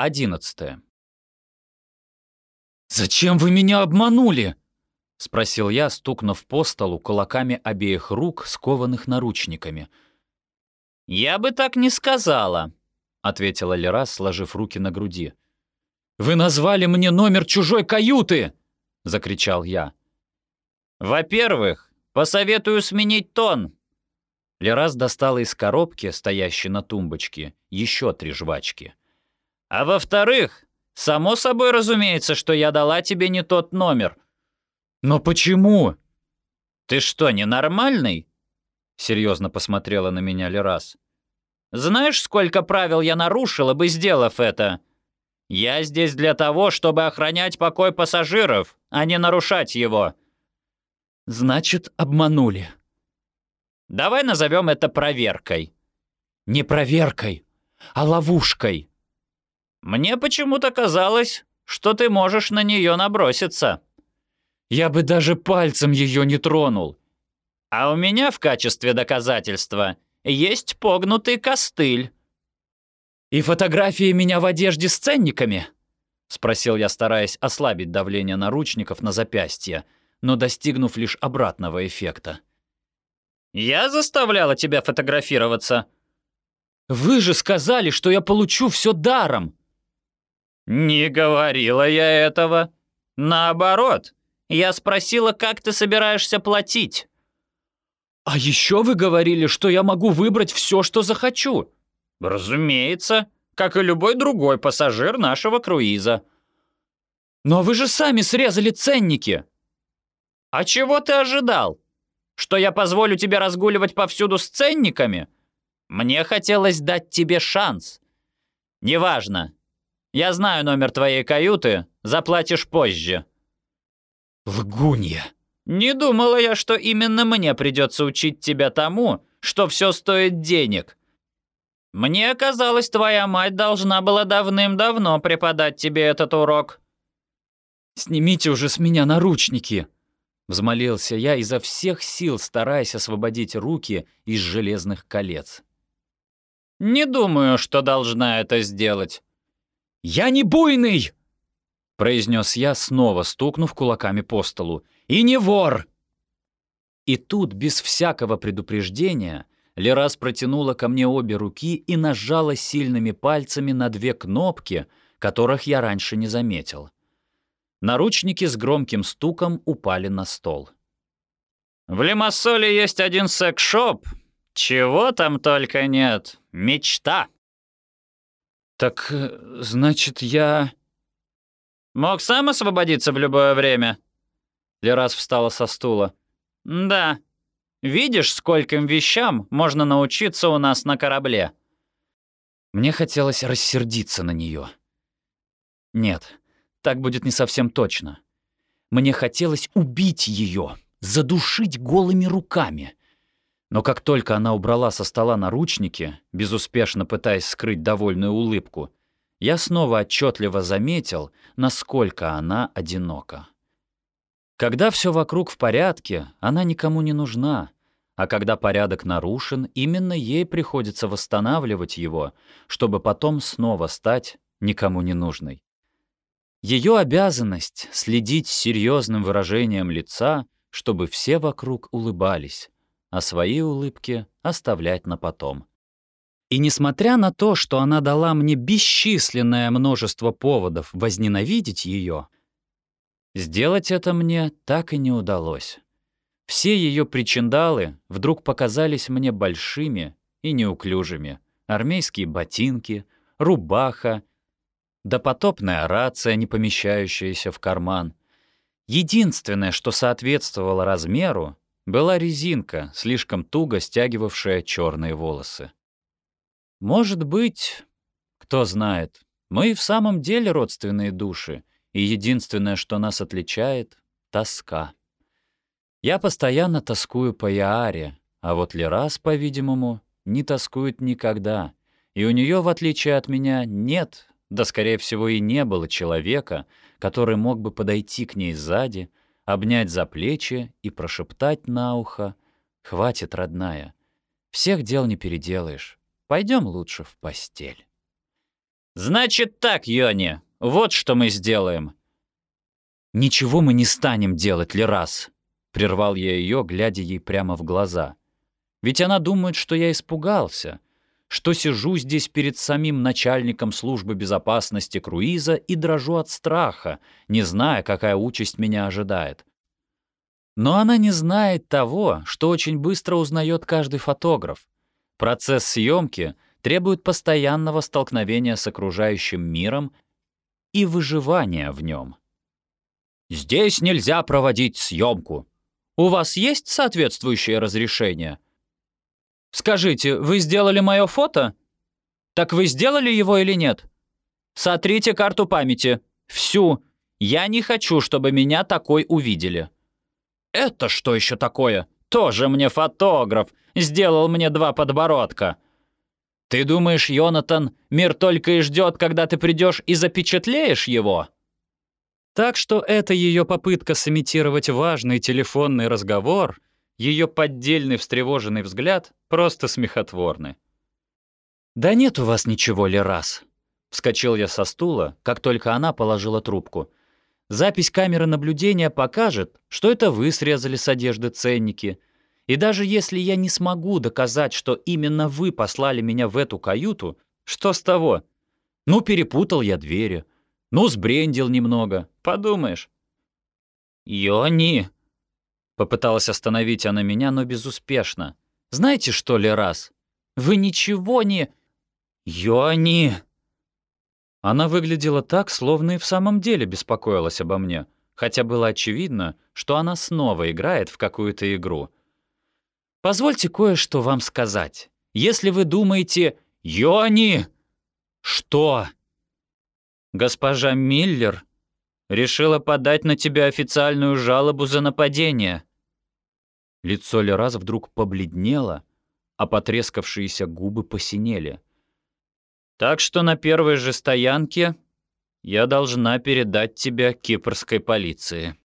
11. «Зачем вы меня обманули?» — спросил я, стукнув по столу кулаками обеих рук, скованных наручниками. «Я бы так не сказала», — ответила Лера, сложив руки на груди. «Вы назвали мне номер чужой каюты!» — закричал я. «Во-первых, посоветую сменить тон». Лерас достала из коробки, стоящей на тумбочке, еще три жвачки. А во-вторых, само собой разумеется, что я дала тебе не тот номер. Но почему? Ты что, ненормальный? Серьезно посмотрела на меня Лерас. Знаешь, сколько правил я нарушила бы, сделав это? Я здесь для того, чтобы охранять покой пассажиров, а не нарушать его. Значит, обманули. Давай назовем это проверкой. Не проверкой, а ловушкой. Мне почему-то казалось, что ты можешь на нее наброситься. Я бы даже пальцем ее не тронул. А у меня в качестве доказательства есть погнутый костыль. «И фотографии меня в одежде с ценниками?» — спросил я, стараясь ослабить давление наручников на запястье, но достигнув лишь обратного эффекта. «Я заставляла тебя фотографироваться?» «Вы же сказали, что я получу все даром!» «Не говорила я этого. Наоборот, я спросила, как ты собираешься платить». «А еще вы говорили, что я могу выбрать все, что захочу». «Разумеется, как и любой другой пассажир нашего круиза». «Но вы же сами срезали ценники». «А чего ты ожидал? Что я позволю тебе разгуливать повсюду с ценниками? Мне хотелось дать тебе шанс. Неважно, я знаю номер твоей каюты, заплатишь позже». «Лгунья!» «Не думала я, что именно мне придется учить тебя тому, что все стоит денег. Мне казалось, твоя мать должна была давным-давно преподать тебе этот урок». «Снимите уже с меня наручники!» Взмолился я изо всех сил, стараясь освободить руки из железных колец. «Не думаю, что должна это сделать. «Я не буйный!» — произнес я, снова стукнув кулаками по столу. «И не вор!» И тут, без всякого предупреждения, Лерас протянула ко мне обе руки и нажала сильными пальцами на две кнопки, которых я раньше не заметил. Наручники с громким стуком упали на стол. «В Лимассоле есть один секс-шоп. Чего там только нет. Мечта!» «Так, э, значит, я...» «Мог сам освободиться в любое время?» Лерас встала со стула. «Да. Видишь, скольким вещам можно научиться у нас на корабле?» Мне хотелось рассердиться на нее. Нет, так будет не совсем точно. Мне хотелось убить ее, задушить голыми руками. Но как только она убрала со стола наручники, безуспешно пытаясь скрыть довольную улыбку, я снова отчетливо заметил, насколько она одинока. Когда все вокруг в порядке, она никому не нужна, а когда порядок нарушен, именно ей приходится восстанавливать его, чтобы потом снова стать никому не нужной. Ее обязанность — следить с серьезным выражением лица, чтобы все вокруг улыбались, а свои улыбки оставлять на потом. И несмотря на то, что она дала мне бесчисленное множество поводов возненавидеть ее, сделать это мне так и не удалось. Все ее причиндалы вдруг показались мне большими и неуклюжими. Армейские ботинки, рубаха, допотопная рация, не помещающаяся в карман. Единственное, что соответствовало размеру, была резинка, слишком туго стягивавшая черные волосы. Может быть, кто знает, мы и в самом деле родственные души, и единственное, что нас отличает — тоска. Я постоянно тоскую по Яаре, а вот Лерас, по-видимому, не тоскует никогда, и у нее, в отличие от меня, нет, да, скорее всего, и не было человека, который мог бы подойти к ней сзади, обнять за плечи и прошептать на ухо «Хватит, родная, всех дел не переделаешь, пойдем лучше в постель». «Значит так, Йони, вот что мы сделаем». «Ничего мы не станем делать, Лерас», — прервал я ее, глядя ей прямо в глаза. «Ведь она думает, что я испугался, что сижу здесь перед самим начальником службы безопасности круиза и дрожу от страха, не зная, какая участь меня ожидает. Но она не знает того, что очень быстро узнает каждый фотограф. Процесс съемки требует постоянного столкновения с окружающим миром и выживания в нем. «Здесь нельзя проводить съемку. У вас есть соответствующее разрешение?» «Скажите, вы сделали мое фото? Так вы сделали его или нет? Сотрите карту памяти. Всю. Я не хочу, чтобы меня такой увидели». «Это что еще такое? Тоже мне фотограф. Сделал мне два подбородка». «Ты думаешь, Йонатан, мир только и ждет, когда ты придешь и запечатлеешь его?» Так что это ее попытка сымитировать важный телефонный разговор, ее поддельный встревоженный взгляд просто смехотворны. «Да нет у вас ничего, Лерас!» Вскочил я со стула, как только она положила трубку. Запись камеры наблюдения покажет, что это вы срезали с одежды ценники. И даже если я не смогу доказать, что именно вы послали меня в эту каюту, что с того? Ну, перепутал я двери. Ну, сбрендил немного. Подумаешь. «Йони!» Попыталась остановить она меня, но безуспешно. «Знаете что ли, раз? Вы ничего не...» «Йони!» Она выглядела так, словно и в самом деле беспокоилась обо мне, хотя было очевидно, что она снова играет в какую-то игру. «Позвольте кое-что вам сказать. Если вы думаете «Йони!» «Что?» «Госпожа Миллер решила подать на тебя официальную жалобу за нападение». Лицо Лераз вдруг побледнело, а потрескавшиеся губы посинели. Так что на первой же стоянке я должна передать тебя кипрской полиции.